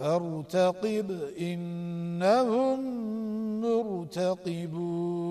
فارتقب إنهم مرتقبون.